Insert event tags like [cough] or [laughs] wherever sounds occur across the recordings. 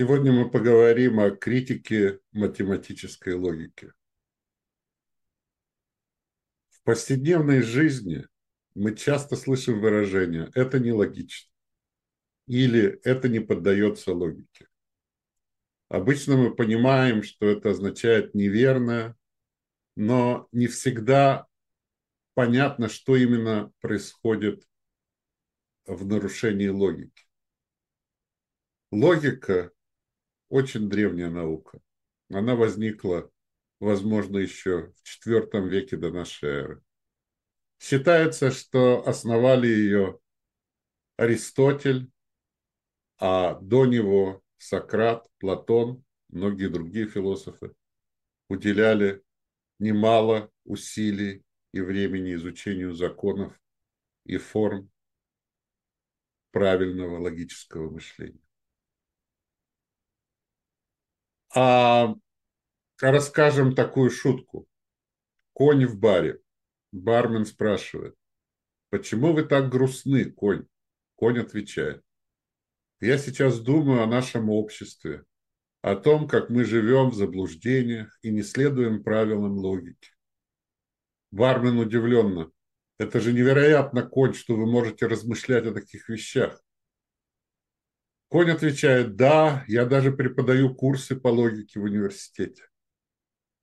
Сегодня мы поговорим о критике математической логики. В повседневной жизни мы часто слышим выражение «это нелогично» или «это не поддается логике». Обычно мы понимаем, что это означает неверное, но не всегда понятно, что именно происходит в нарушении логики. Логика очень древняя наука. Она возникла, возможно, еще в IV веке до нашей эры. Считается, что основали ее Аристотель, а до него Сократ, Платон, многие другие философы уделяли немало усилий и времени изучению законов и форм правильного логического мышления. А расскажем такую шутку. Конь в баре. Бармен спрашивает, почему вы так грустны, конь? Конь отвечает, я сейчас думаю о нашем обществе, о том, как мы живем в заблуждениях и не следуем правилам логики. Бармен удивленно. Это же невероятно, конь, что вы можете размышлять о таких вещах. Конь отвечает, да, я даже преподаю курсы по логике в университете.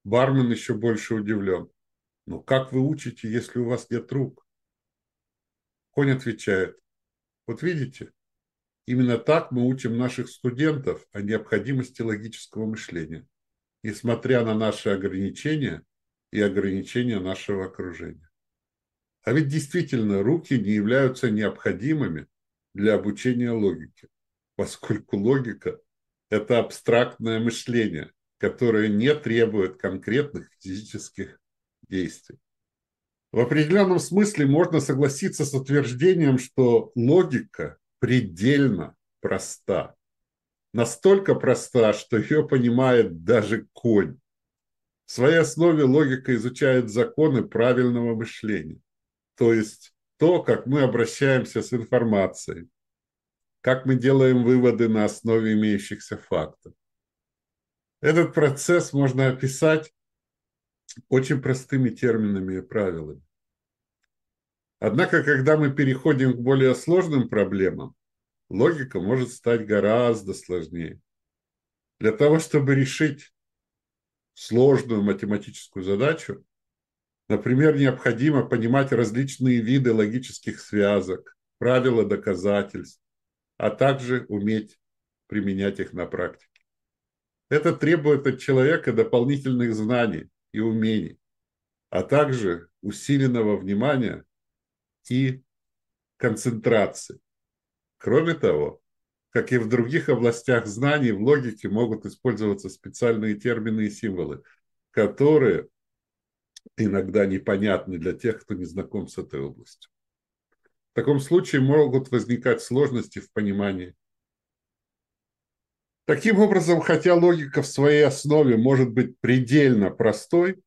Бармен еще больше удивлен. Но как вы учите, если у вас нет рук? Конь отвечает, вот видите, именно так мы учим наших студентов о необходимости логического мышления, несмотря на наши ограничения и ограничения нашего окружения. А ведь действительно руки не являются необходимыми для обучения логике поскольку логика – это абстрактное мышление, которое не требует конкретных физических действий. В определенном смысле можно согласиться с утверждением, что логика предельно проста. Настолько проста, что ее понимает даже конь. В своей основе логика изучает законы правильного мышления, то есть то, как мы обращаемся с информацией, как мы делаем выводы на основе имеющихся фактов. Этот процесс можно описать очень простыми терминами и правилами. Однако, когда мы переходим к более сложным проблемам, логика может стать гораздо сложнее. Для того, чтобы решить сложную математическую задачу, например, необходимо понимать различные виды логических связок, правила доказательств, а также уметь применять их на практике. Это требует от человека дополнительных знаний и умений, а также усиленного внимания и концентрации. Кроме того, как и в других областях знаний, в логике могут использоваться специальные термины и символы, которые иногда непонятны для тех, кто не знаком с этой областью. В таком случае могут возникать сложности в понимании. Таким образом, хотя логика в своей основе может быть предельно простой,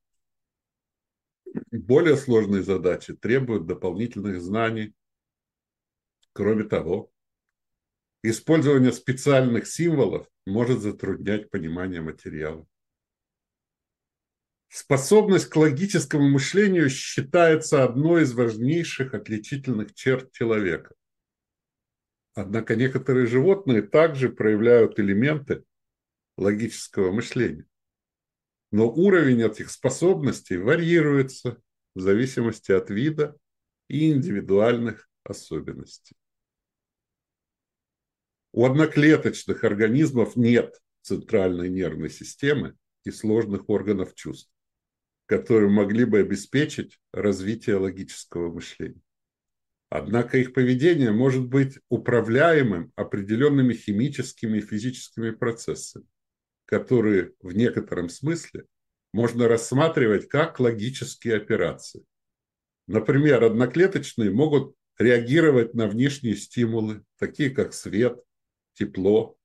более сложные задачи требуют дополнительных знаний. Кроме того, использование специальных символов может затруднять понимание материала. Способность к логическому мышлению считается одной из важнейших отличительных черт человека. Однако некоторые животные также проявляют элементы логического мышления. Но уровень этих способностей варьируется в зависимости от вида и индивидуальных особенностей. У одноклеточных организмов нет центральной нервной системы и сложных органов чувств которые могли бы обеспечить развитие логического мышления. Однако их поведение может быть управляемым определенными химическими и физическими процессами, которые в некотором смысле можно рассматривать как логические операции. Например, одноклеточные могут реагировать на внешние стимулы, такие как свет, тепло,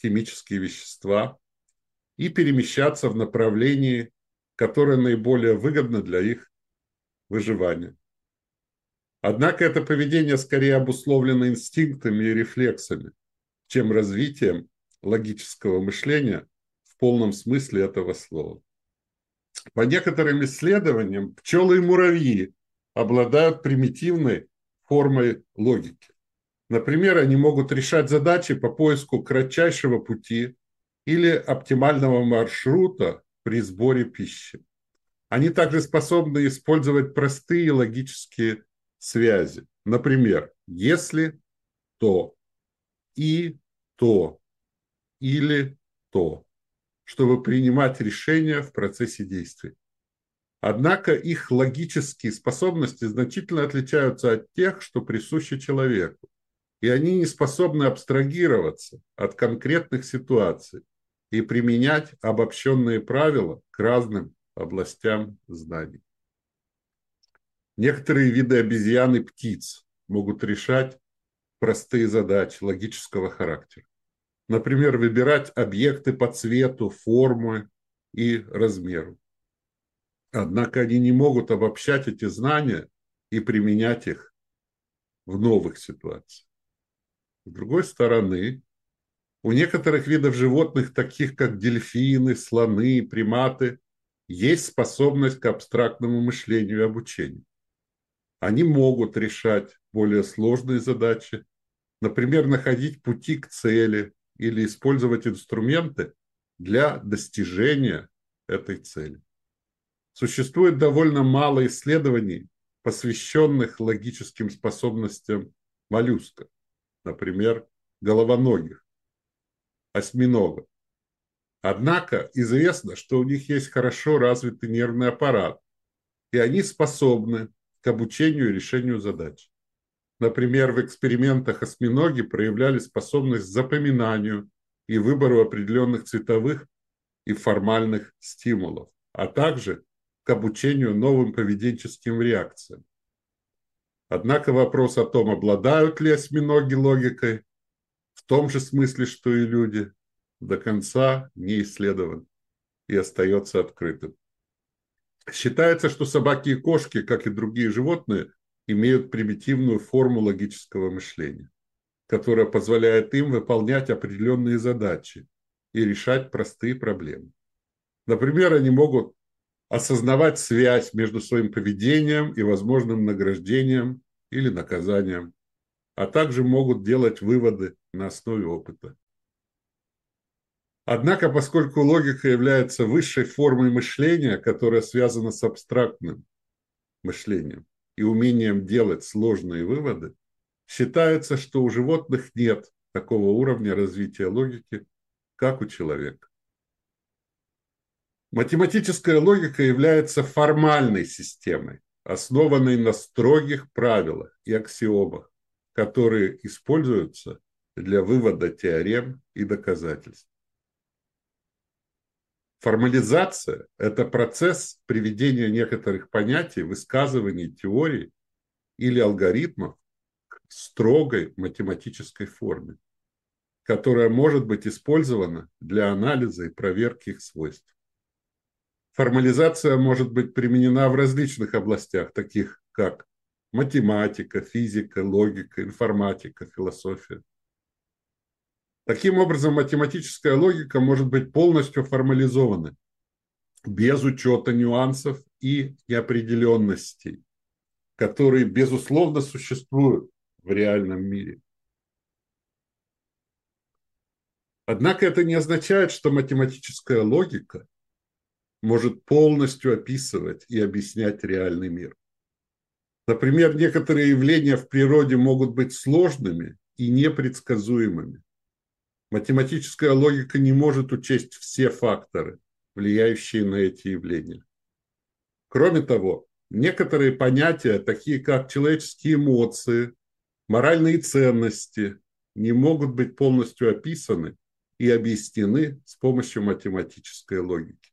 химические вещества, и перемещаться в направлении которое наиболее выгодно для их выживания. Однако это поведение скорее обусловлено инстинктами и рефлексами, чем развитием логического мышления в полном смысле этого слова. По некоторым исследованиям, пчелы и муравьи обладают примитивной формой логики. Например, они могут решать задачи по поиску кратчайшего пути или оптимального маршрута при сборе пищи. Они также способны использовать простые логические связи. Например, если, то, и, то, или, то, чтобы принимать решения в процессе действий. Однако их логические способности значительно отличаются от тех, что присущи человеку, и они не способны абстрагироваться от конкретных ситуаций и применять обобщенные правила к разным областям знаний. Некоторые виды обезьян и птиц могут решать простые задачи логического характера. Например, выбирать объекты по цвету, форме и размеру. Однако они не могут обобщать эти знания и применять их в новых ситуациях. С другой стороны, у некоторых видов животных, таких как дельфины, слоны, приматы, есть способность к абстрактному мышлению и обучению. Они могут решать более сложные задачи, например, находить пути к цели или использовать инструменты для достижения этой цели. Существует довольно мало исследований, посвященных логическим способностям моллюска, например, головоногих, осьминогов. Однако известно, что у них есть хорошо развитый нервный аппарат, и они способны к обучению и решению задач. Например, в экспериментах осьминоги проявляли способность к запоминанию и выбору определенных цветовых и формальных стимулов, а также к обучению новым поведенческим реакциям. Однако вопрос о том, обладают ли осьминоги логикой, в том же смысле, что и люди, до конца не исследован и остается открытым. Считается, что собаки и кошки, как и другие животные, имеют примитивную форму логического мышления, которая позволяет им выполнять определенные задачи и решать простые проблемы. Например, они могут осознавать связь между своим поведением и возможным награждением или наказанием, а также могут делать выводы на основе опыта. Однако, поскольку логика является высшей формой мышления, которая связана с абстрактным мышлением и умением делать сложные выводы, считается, что у животных нет такого уровня развития логики, как у человека. Математическая логика является формальной системой, основанной на строгих правилах и аксиомах, которые используются для вывода теорем и доказательств. Формализация – это процесс приведения некоторых понятий, высказываний, теорий или алгоритмов к строгой математической форме, которая может быть использована для анализа и проверки их свойств. Формализация может быть применена в различных областях, таких как математика, физика, логика, информатика, философия. Таким образом, математическая логика может быть полностью формализована без учета нюансов и неопределенностей, которые, безусловно, существуют в реальном мире. Однако это не означает, что математическая логика может полностью описывать и объяснять реальный мир. Например, некоторые явления в природе могут быть сложными и непредсказуемыми. Математическая логика не может учесть все факторы, влияющие на эти явления. Кроме того, некоторые понятия, такие как человеческие эмоции, моральные ценности, не могут быть полностью описаны и объяснены с помощью математической логики.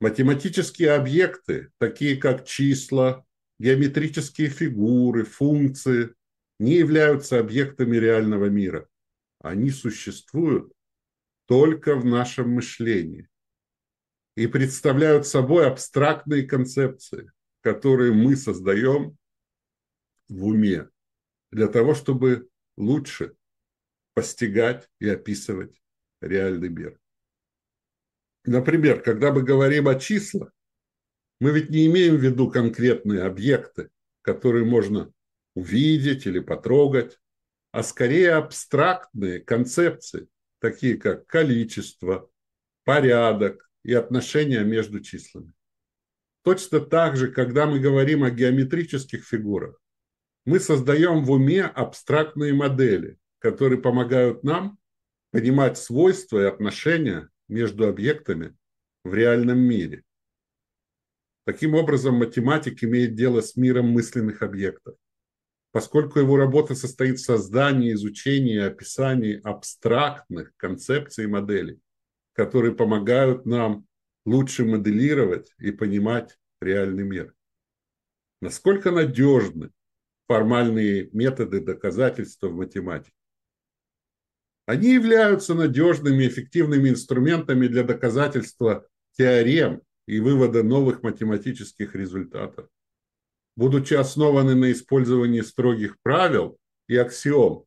Математические объекты, такие как числа, геометрические фигуры, функции, не являются объектами реального мира – они существуют только в нашем мышлении и представляют собой абстрактные концепции, которые мы создаем в уме для того, чтобы лучше постигать и описывать реальный мир. Например, когда мы говорим о числах, мы ведь не имеем в виду конкретные объекты, которые можно увидеть или потрогать, а скорее абстрактные концепции, такие как количество, порядок и отношения между числами. Точно так же, когда мы говорим о геометрических фигурах, мы создаем в уме абстрактные модели, которые помогают нам понимать свойства и отношения между объектами в реальном мире. Таким образом, математик имеет дело с миром мысленных объектов, поскольку его работа состоит в создании, изучении и описании абстрактных концепций и моделей, которые помогают нам лучше моделировать и понимать реальный мир. Насколько надежны формальные методы доказательства в математике? Они являются надежными, эффективными инструментами для доказательства теорем и вывода новых математических результатов. Будучи основаны на использовании строгих правил и аксиом,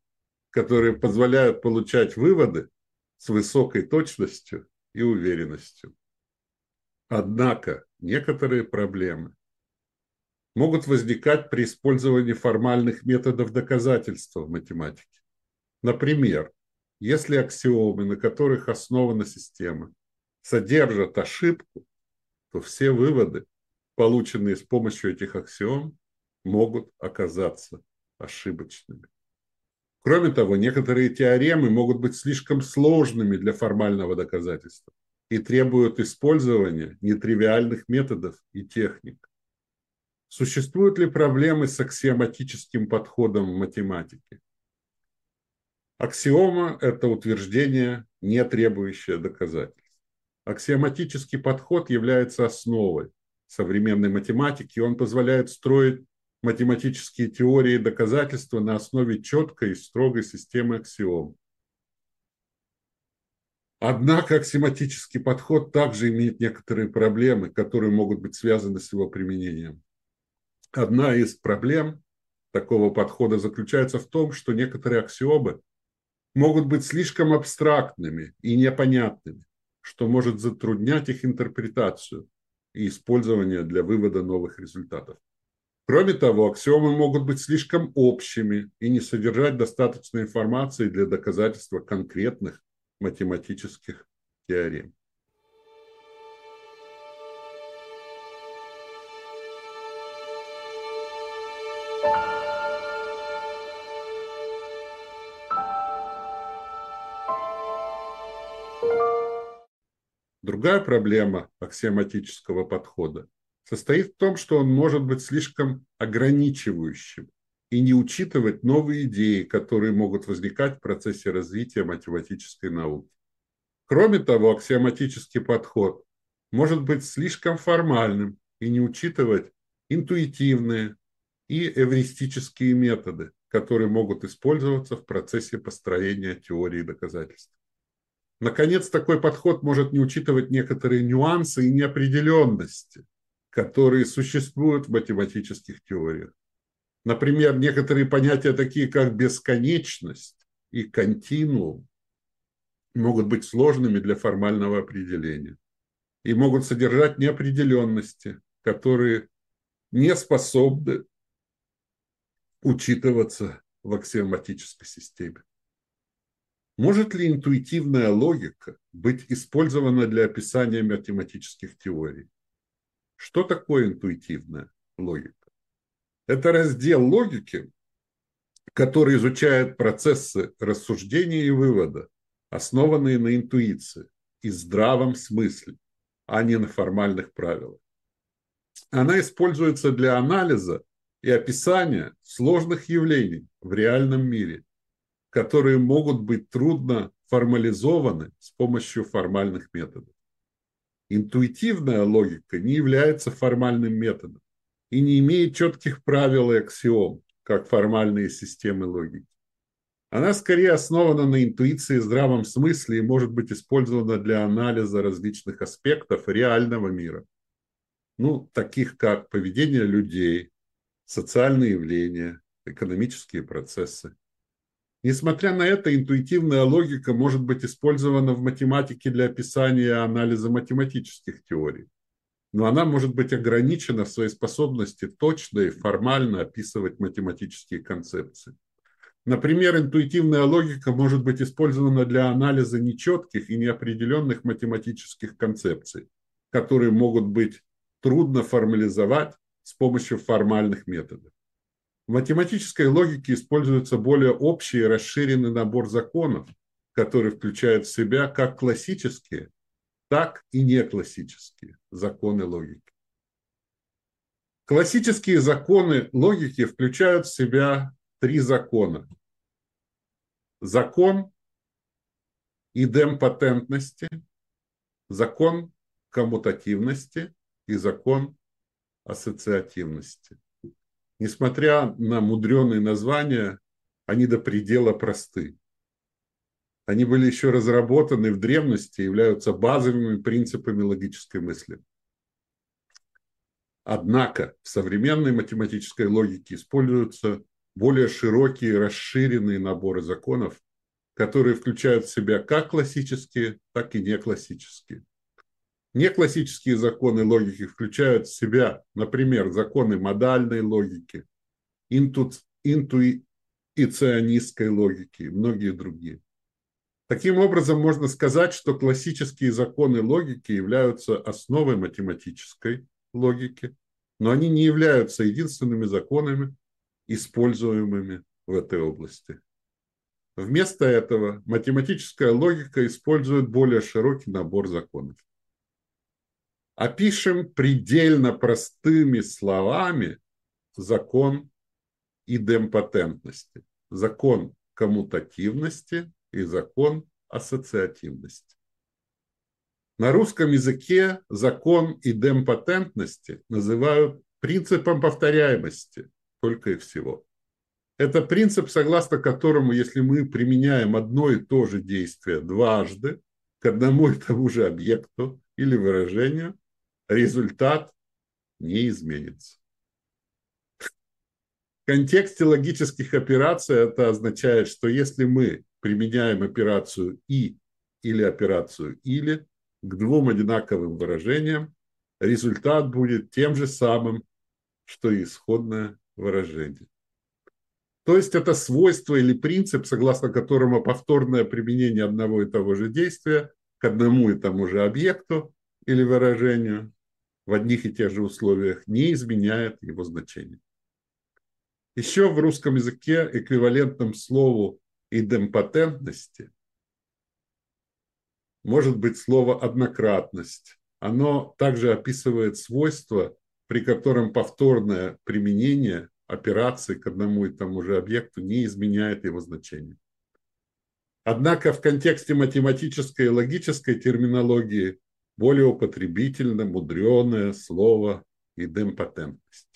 которые позволяют получать выводы с высокой точностью и уверенностью. Однако некоторые проблемы могут возникать при использовании формальных методов доказательства в математике. Например, если аксиомы, на которых основана система, содержат ошибку, то все выводы, полученные с помощью этих аксиом, могут оказаться ошибочными. Кроме того, некоторые теоремы могут быть слишком сложными для формального доказательства и требуют использования нетривиальных методов и техник. Существуют ли проблемы с аксиоматическим подходом в математике? Аксиома – это утверждение, не требующее доказательств. Аксиоматический подход является основой современной математики, он позволяет строить математические теории и доказательства на основе четкой и строгой системы аксиом. Однако аксиоматический подход также имеет некоторые проблемы, которые могут быть связаны с его применением. Одна из проблем такого подхода заключается в том, что некоторые аксиомы могут быть слишком абстрактными и непонятными, что может затруднять их интерпретацию и использование для вывода новых результатов. Кроме того, аксиомы могут быть слишком общими и не содержать достаточной информации для доказательства конкретных математических теорем. Другая проблема аксиоматического подхода состоит в том, что он может быть слишком ограничивающим и не учитывать новые идеи, которые могут возникать в процессе развития математической науки. Кроме того, аксиоматический подход может быть слишком формальным и не учитывать интуитивные и эвристические методы, которые могут использоваться в процессе построения теории доказательств. Наконец, такой подход может не учитывать некоторые нюансы и неопределенности, которые существуют в математических теориях. Например, некоторые понятия, такие как бесконечность и континуум, могут быть сложными для формального определения и могут содержать неопределенности, которые не способны учитываться в аксиоматической системе. Может ли интуитивная логика быть использована для описания математических теорий? Что такое интуитивная логика? Это раздел логики, который изучает процессы рассуждения и вывода, основанные на интуиции и здравом смысле, а не на формальных правилах. Она используется для анализа и описания сложных явлений в реальном мире которые могут быть трудно формализованы с помощью формальных методов. Интуитивная логика не является формальным методом и не имеет четких правил и аксиом, как формальные системы логики. Она скорее основана на интуиции и здравом смысле и может быть использована для анализа различных аспектов реального мира, ну, таких как поведение людей, социальные явления, экономические процессы Несмотря на это, интуитивная логика может быть использована в математике для описания и анализа математических теорий. Но она может быть ограничена в своей способности точно и формально описывать математические концепции. Например, интуитивная логика может быть использована для анализа нечетких и неопределенных математических концепций, которые могут быть трудно формализовать с помощью формальных методов. В математической логике используется более общий и расширенный набор законов, который включает в себя как классические, так и неклассические законы логики. Классические законы логики включают в себя три закона. Закон идемпотентности, закон коммутативности и закон ассоциативности. Несмотря на мудреные названия, они до предела просты. Они были еще разработаны в древности и являются базовыми принципами логической мысли. Однако в современной математической логике используются более широкие, расширенные наборы законов, которые включают в себя как классические, так и неклассические. Неклассические законы логики включают в себя, например, законы модальной логики, инту, интуиционистской логики и многие другие. Таким образом, можно сказать, что классические законы логики являются основой математической логики, но они не являются единственными законами, используемыми в этой области. Вместо этого математическая логика использует более широкий набор законов. Опишем предельно простыми словами закон идемпотентности, закон коммутативности и закон ассоциативности. На русском языке закон идемпотентности называют принципом повторяемости только и всего. Это принцип, согласно которому, если мы применяем одно и то же действие дважды к одному и тому же объекту или выражению, результат не изменится. В контексте логических операций это означает, что если мы применяем операцию «и» или операцию «или» к двум одинаковым выражениям, результат будет тем же самым, что и исходное выражение. То есть это свойство или принцип, согласно которому повторное применение одного и того же действия к одному и тому же объекту или выражению в одних и тех же условиях не изменяет его значение. Еще в русском языке эквивалентным слову идемпотентности может быть слово однократность. Оно также описывает свойства, при котором повторное применение операции к одному и тому же объекту не изменяет его значение. Однако в контексте математической и логической терминологии более употребительно, мудреное слово идемпотентность.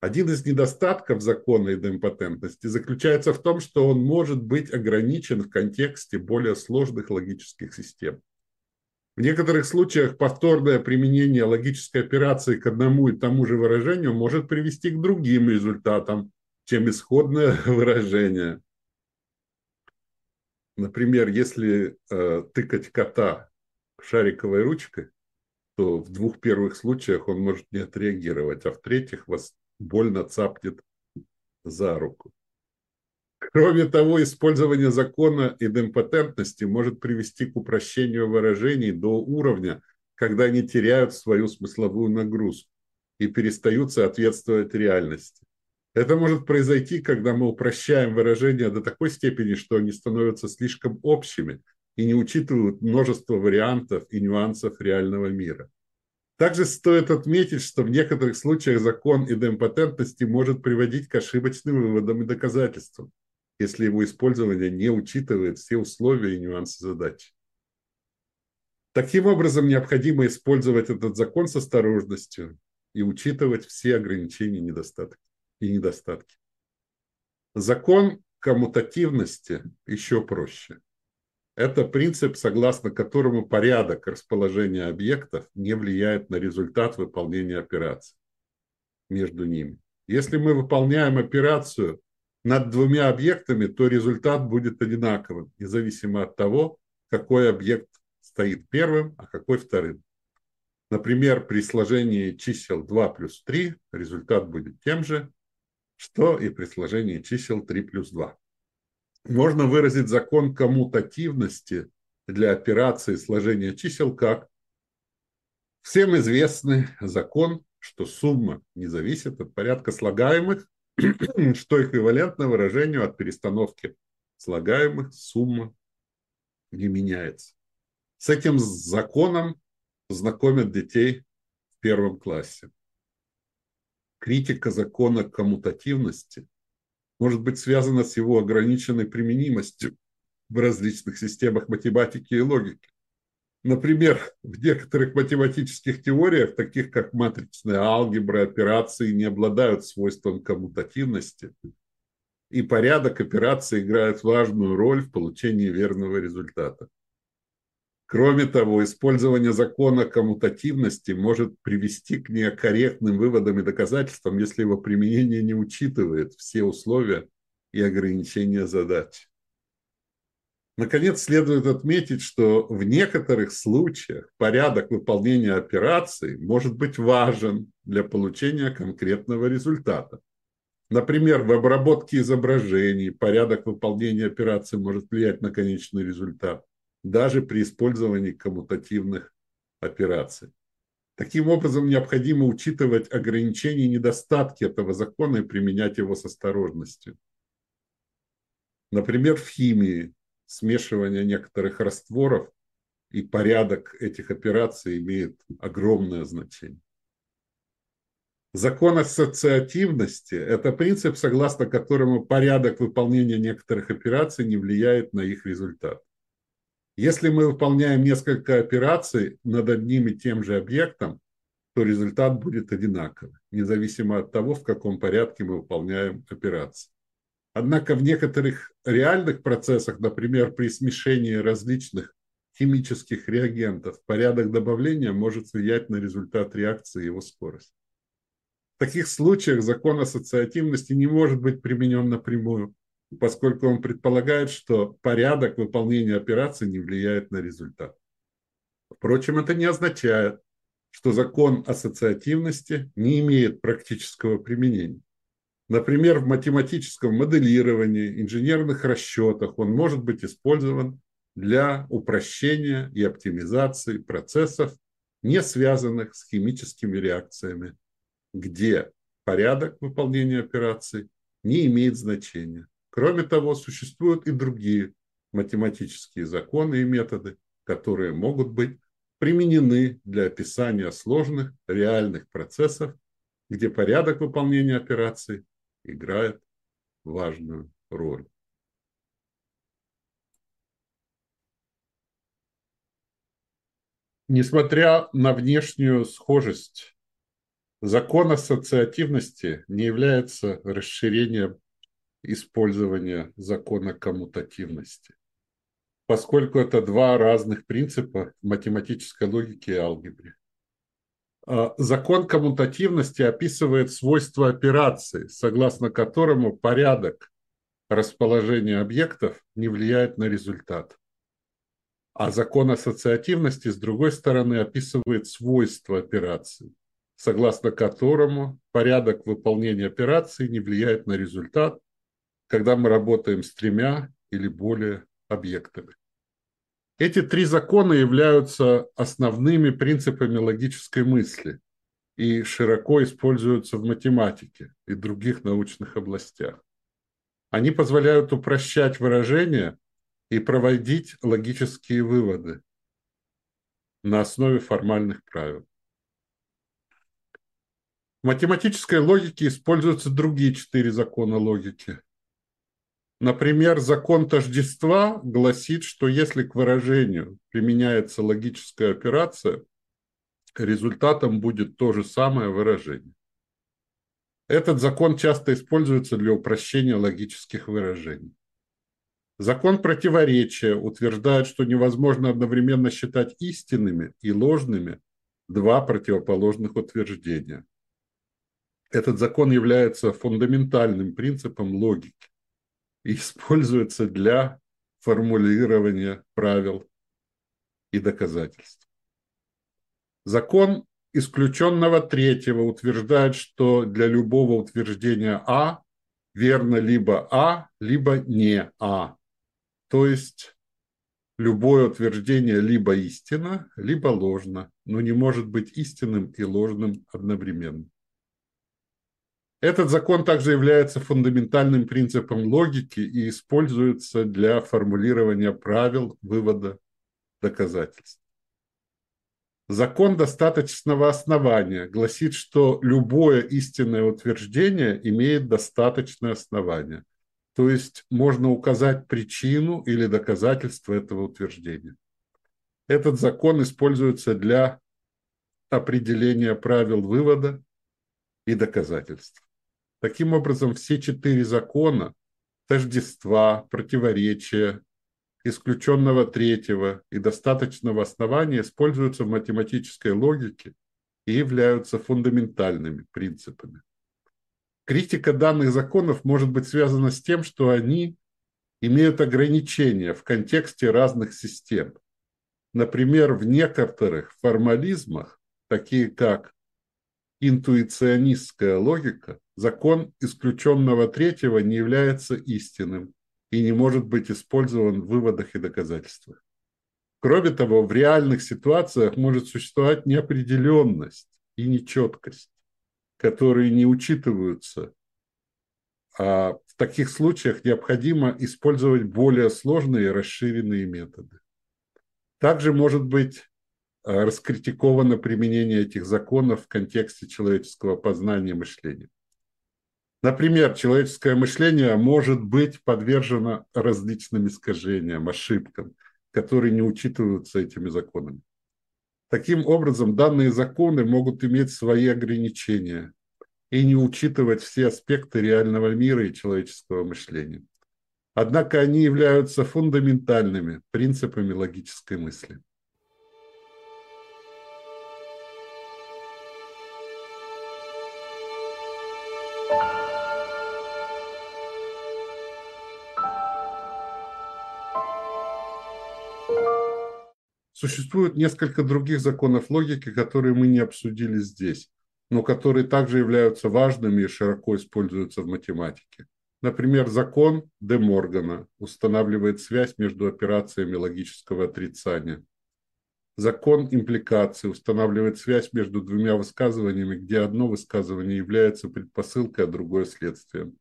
Один из недостатков закона идемпотентности заключается в том, что он может быть ограничен в контексте более сложных логических систем. В некоторых случаях повторное применение логической операции к одному и тому же выражению может привести к другим результатам, чем исходное [laughs] выражение. Например, если э, тыкать кота шариковой ручкой, то в двух первых случаях он может не отреагировать, а в третьих вас больно цапнет за руку. Кроме того, использование закона идемпотентности может привести к упрощению выражений до уровня, когда они теряют свою смысловую нагрузку и перестают соответствовать реальности. Это может произойти, когда мы упрощаем выражения до такой степени, что они становятся слишком общими – и не учитывают множество вариантов и нюансов реального мира. Также стоит отметить, что в некоторых случаях закон идемпотентности может приводить к ошибочным выводам и доказательствам, если его использование не учитывает все условия и нюансы задачи. Таким образом, необходимо использовать этот закон с осторожностью и учитывать все ограничения недостатки и недостатки. Закон коммутативности еще проще – это принцип, согласно которому порядок расположения объектов не влияет на результат выполнения операции между ними. Если мы выполняем операцию над двумя объектами, то результат будет одинаковым, независимо от того, какой объект стоит первым, а какой вторым. Например, при сложении чисел 2 плюс 3 результат будет тем же, что и при сложении чисел 3 плюс 2. Можно выразить закон коммутативности для операции сложения чисел как всем известный закон, что сумма не зависит от порядка слагаемых, [clears throat] что эквивалентно выражению от перестановки слагаемых сумма не меняется. С этим законом знакомят детей в первом классе. Критика закона коммутативности может быть связана с его ограниченной применимостью в различных системах математики и логики. Например, в некоторых математических теориях, таких как матричная алгебра, операции не обладают свойством коммутативности, и порядок операций играет важную роль в получении верного результата. Кроме того, использование закона коммутативности может привести к некорректным выводам и доказательствам, если его применение не учитывает все условия и ограничения задач. Наконец, следует отметить, что в некоторых случаях порядок выполнения операций может быть важен для получения конкретного результата. Например, в обработке изображений порядок выполнения операций может влиять на конечный результат даже при использовании коммутативных операций. Таким образом, необходимо учитывать ограничения и недостатки этого закона и применять его с осторожностью. Например, в химии смешивание некоторых растворов и порядок этих операций имеет огромное значение. Закон ассоциативности – это принцип, согласно которому порядок выполнения некоторых операций не влияет на их результат. Если мы выполняем несколько операций над одним и тем же объектом, то результат будет одинаковый, независимо от того, в каком порядке мы выполняем операции. Однако в некоторых реальных процессах, например, при смешении различных химических реагентов, порядок добавления может влиять на результат реакции и его скорость. В таких случаях закон ассоциативности не может быть применен напрямую, поскольку он предполагает, что порядок выполнения операции не влияет на результат. Впрочем, это не означает, что закон ассоциативности не имеет практического применения. Например, в математическом моделировании, инженерных расчетах он может быть использован для упрощения и оптимизации процессов, не связанных с химическими реакциями, где порядок выполнения операций не имеет значения. Кроме того, существуют и другие математические законы и методы, которые могут быть применены для описания сложных реальных процессов, где порядок выполнения операций играет важную роль. Несмотря на внешнюю схожесть, закон ассоциативности не является расширением использования закона коммутативности, поскольку это два разных принципа в математической логике и алгебре. А, закон коммутативности описывает свойства операции, согласно которому порядок расположения объектов не влияет на результат. А закон ассоциативности, с другой стороны, описывает свойства операции, согласно которому порядок выполнения операции не влияет на результат, когда мы работаем с тремя или более объектами. Эти три закона являются основными принципами логической мысли и широко используются в математике и других научных областях. Они позволяют упрощать выражения и проводить логические выводы на основе формальных правил. В математической логике используются другие четыре закона логики. Например, закон тождества гласит, что если к выражению применяется логическая операция, результатом будет то же самое выражение. Этот закон часто используется для упрощения логических выражений. Закон противоречия утверждает, что невозможно одновременно считать истинными и ложными два противоположных утверждения. Этот закон является фундаментальным принципом логики используется для формулирования правил и доказательств. Закон исключенного третьего утверждает, что для любого утверждения А верно либо А, либо не А. То есть любое утверждение либо истинно, либо ложно, но не может быть истинным и ложным одновременно. Этот закон также является фундаментальным принципом логики и используется для формулирования правил вывода доказательств. Закон достаточного основания гласит, что любое истинное утверждение имеет достаточное основание. То есть можно указать причину или доказательство этого утверждения. Этот закон используется для определения правил вывода и доказательств. Таким образом, все четыре закона тождества, противоречия, исключенного третьего и достаточного основания используются в математической логике и являются фундаментальными принципами. Критика данных законов может быть связана с тем, что они имеют ограничения в контексте разных систем. Например, в некоторых формализмах, такие как интуиционистская логика, закон исключенного третьего не является истинным и не может быть использован в выводах и доказательствах. Кроме того, в реальных ситуациях может существовать неопределенность и нечеткость которые не учитываются. А в таких случаях необходимо использовать более сложные и расширенные методы. Также может быть а, раскритиковано применение этих законов в контексте человеческого познания и мышления. Например, человеческое мышление может быть подвержено различным искажениям, ошибкам, которые не учитываются этими законами. Таким образом, данные законы могут иметь свои ограничения и не учитывать все аспекты реального мира и человеческого мышления. Однако они являются фундаментальными принципами логической мысли. Существует несколько других законов логики, которые мы не обсудили здесь, но которые также являются важными и широко используются в математике. Например, закон Де Моргана устанавливает связь между операциями логического отрицания. Закон импликации устанавливает связь между двумя высказываниями, где одно высказывание является предпосылкой, а другое следствием.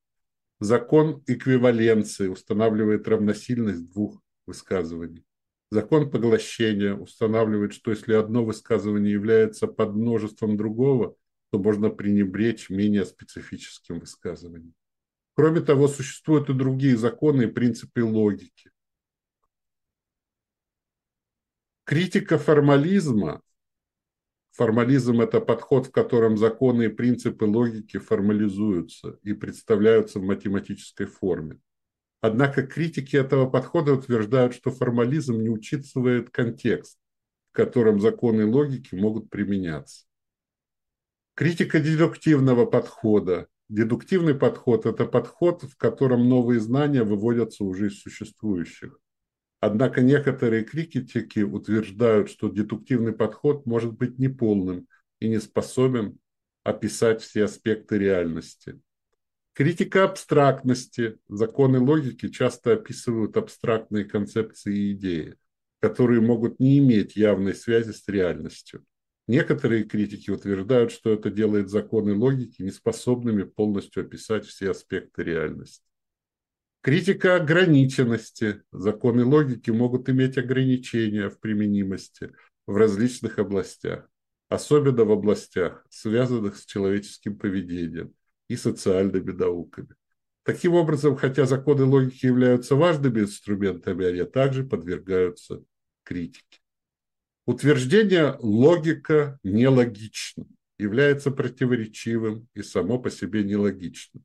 Закон эквиваленции устанавливает равносильность двух высказываний. Закон поглощения устанавливает, что если одно высказывание является подмножеством другого, то можно пренебречь менее специфическим высказыванием. Кроме того, существуют и другие законы и принципы логики. Критика формализма. Формализм – это подход, в котором законы и принципы логики формализуются и представляются в математической форме. Однако критики этого подхода утверждают, что формализм не учитывает контекст, в котором законы логики могут применяться. Критика дедуктивного подхода. Дедуктивный подход – это подход, в котором новые знания выводятся уже из существующих. Однако некоторые критики утверждают, что дедуктивный подход может быть неполным и не способен описать все аспекты реальности. Критика абстрактности. Законы логики часто описывают абстрактные концепции и идеи, которые могут не иметь явной связи с реальностью. Некоторые критики утверждают, что это делает законы логики неспособными полностью описать все аспекты реальности. Критика ограниченности. Законы логики могут иметь ограничения в применимости в различных областях, особенно в областях, связанных с человеческим поведением, и социальными науками. Таким образом, хотя законы логики являются важными инструментами, они также подвергаются критике. Утверждение «логика нелогична» является противоречивым и само по себе нелогичным.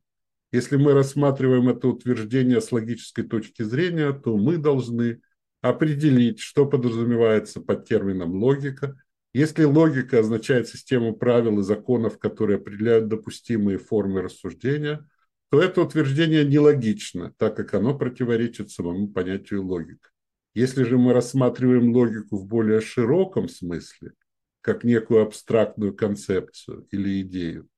Если мы рассматриваем это утверждение с логической точки зрения, то мы должны определить, что подразумевается под термином «логика», если логика означает систему правил и законов, которые определяют допустимые формы рассуждения, то это утверждение нелогично, так как оно противоречит самому понятию логика. Если же мы рассматриваем логику в более широком смысле, как некую абстрактную концепцию или идею,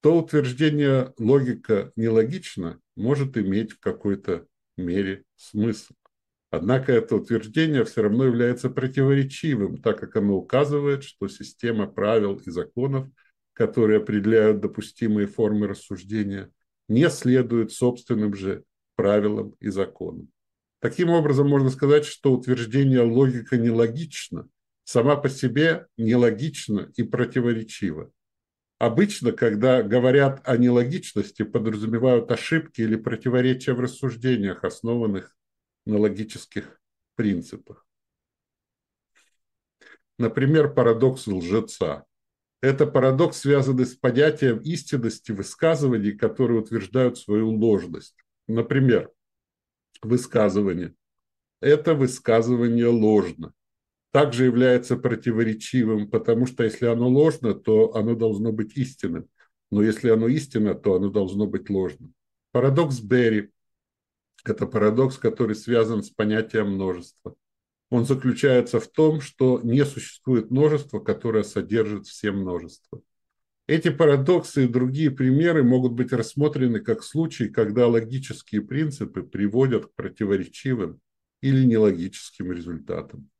то утверждение логика нелогична может иметь в какой-то мере смысл. Однако это утверждение все равно является противоречивым, так как оно указывает, что система правил и законов, которые определяют допустимые формы рассуждения, не следует собственным же правилам и законам. Таким образом, можно сказать, что утверждение логика нелогична, сама по себе нелогична и противоречива. Обычно, когда говорят о нелогичности, подразумевают ошибки или противоречия в рассуждениях, основанных на логических принципах. Например, парадокс лжеца. Это парадокс, связанный с понятием истинности высказываний, которые утверждают свою ложность. Например, высказывание. Это высказывание ложно. Также является противоречивым, потому что если оно ложно, то оно должно быть истинным. Но если оно истинно, то оно должно быть ложным. Парадокс Берри это парадокс, который связан с понятием множества. Он заключается в том, что не существует множества, которое содержит все множества. Эти парадоксы и другие примеры могут быть рассмотрены как случаи, когда логические принципы приводят к противоречивым или нелогическим результатам.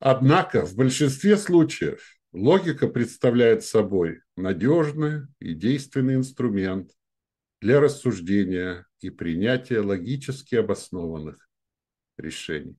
Однако в большинстве случаев логика представляет собой надежный и действенный инструмент, для рассуждения и принятия логически обоснованных решений.